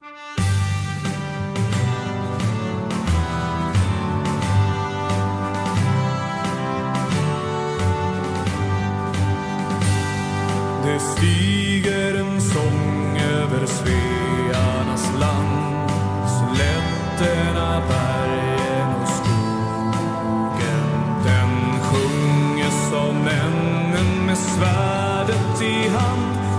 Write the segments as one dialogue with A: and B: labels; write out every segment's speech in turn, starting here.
A: Det stiger en sång över Svearnas land. Slätterna, bergen och skogen. Den sjunges av männen med svärdet i hand.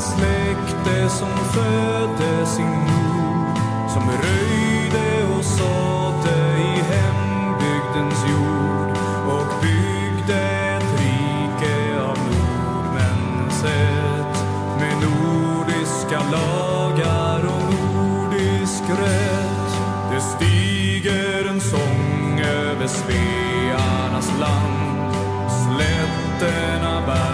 A: Ett släkte som födde sin mor som röjde och sådde i hembygdens jord och byggde ett rike av nordmän sätt med nordiska lagar och nordisk rätt. Det stiger en sång över Svearnas land slätterna, bär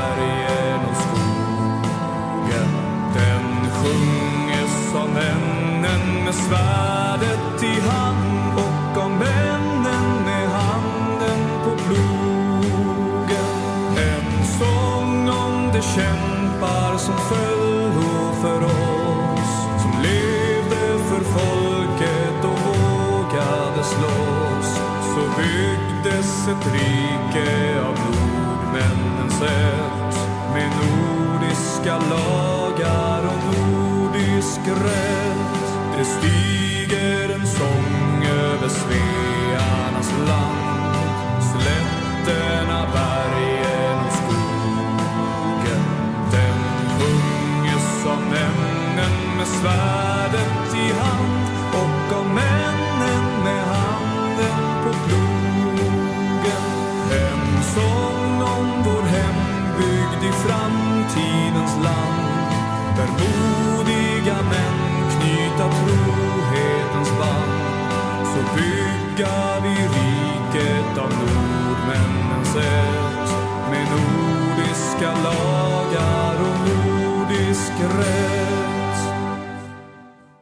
A: svärdet i hand och av männen med handen på plogen. En sång om de kämpar som föll för oss som levde för folket och vågade slåss. Så byggdes ett rike av nordmännens sätt med nordiska lagar ut i framtidens land där modiga män knyta trohetens band. Så